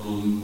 Um,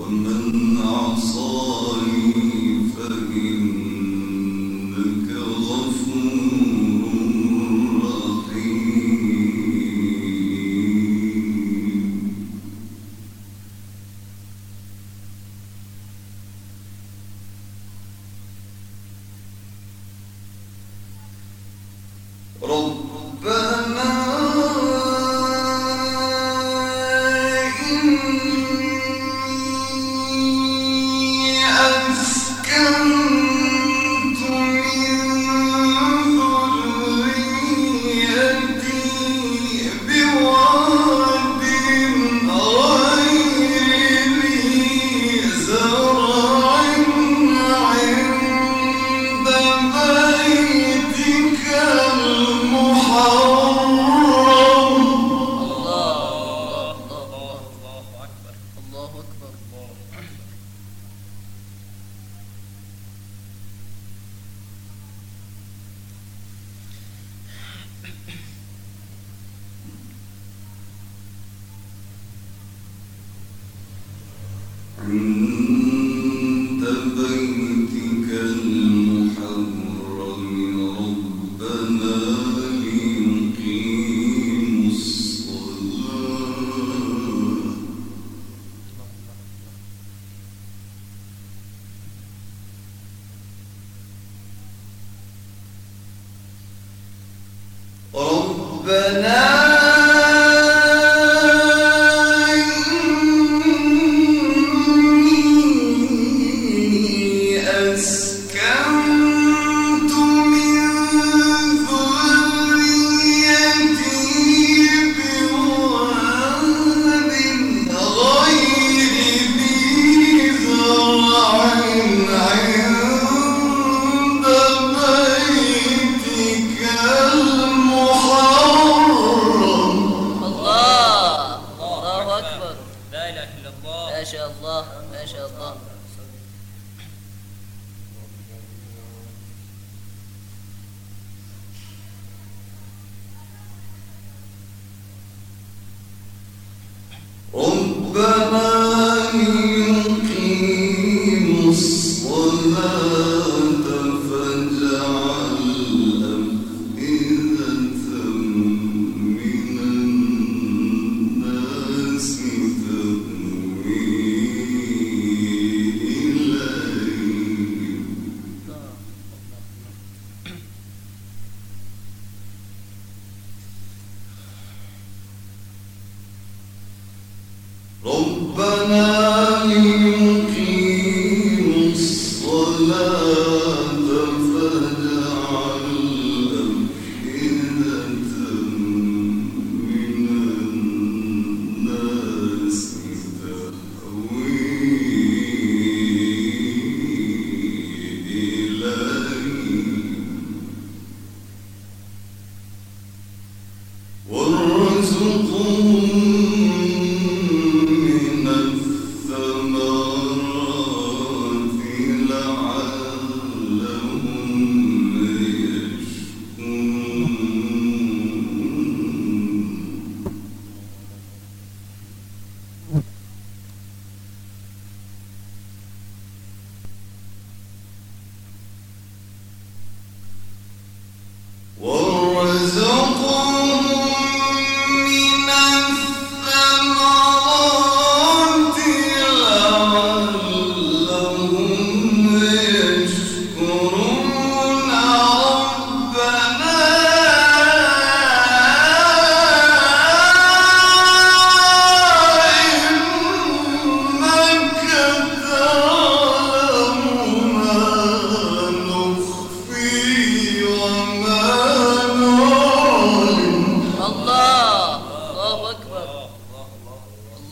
ومن عصاني ربنا إله إلا الله. ما شاء الله ما شاء الله.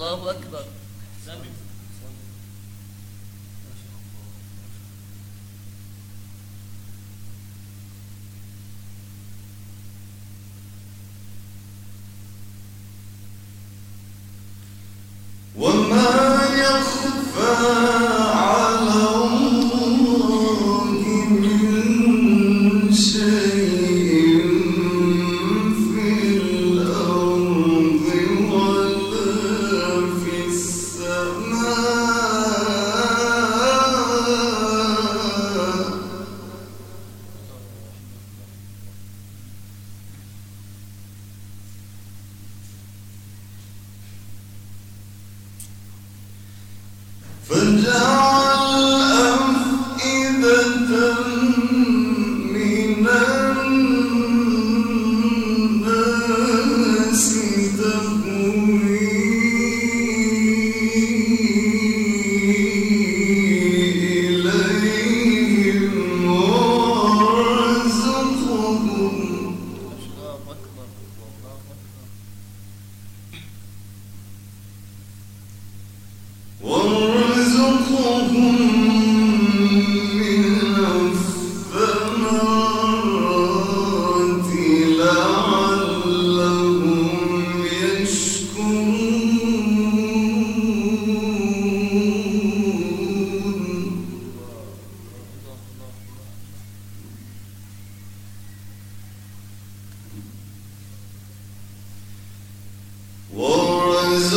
الله أكبر.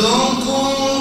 ذوقوا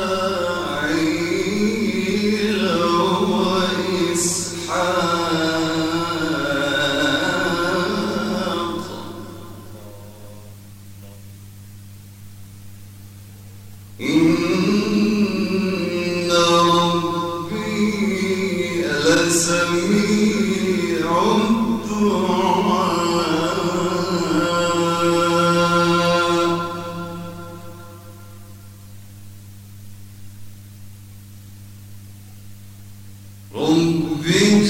ومن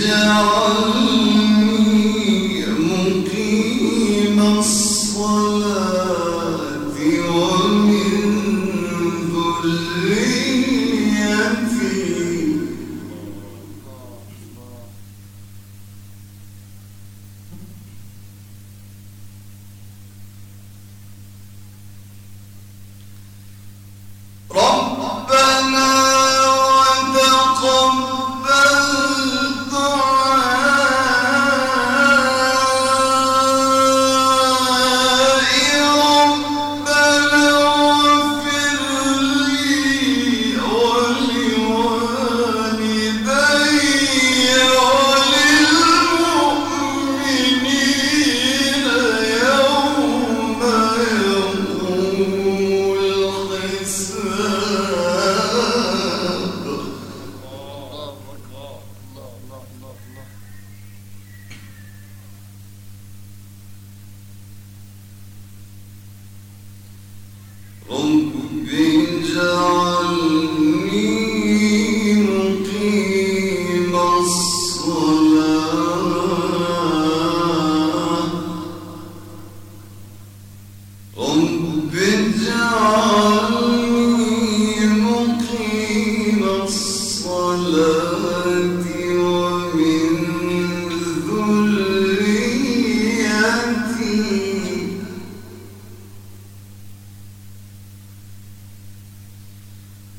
Onde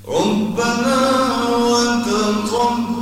ربنا وتقبل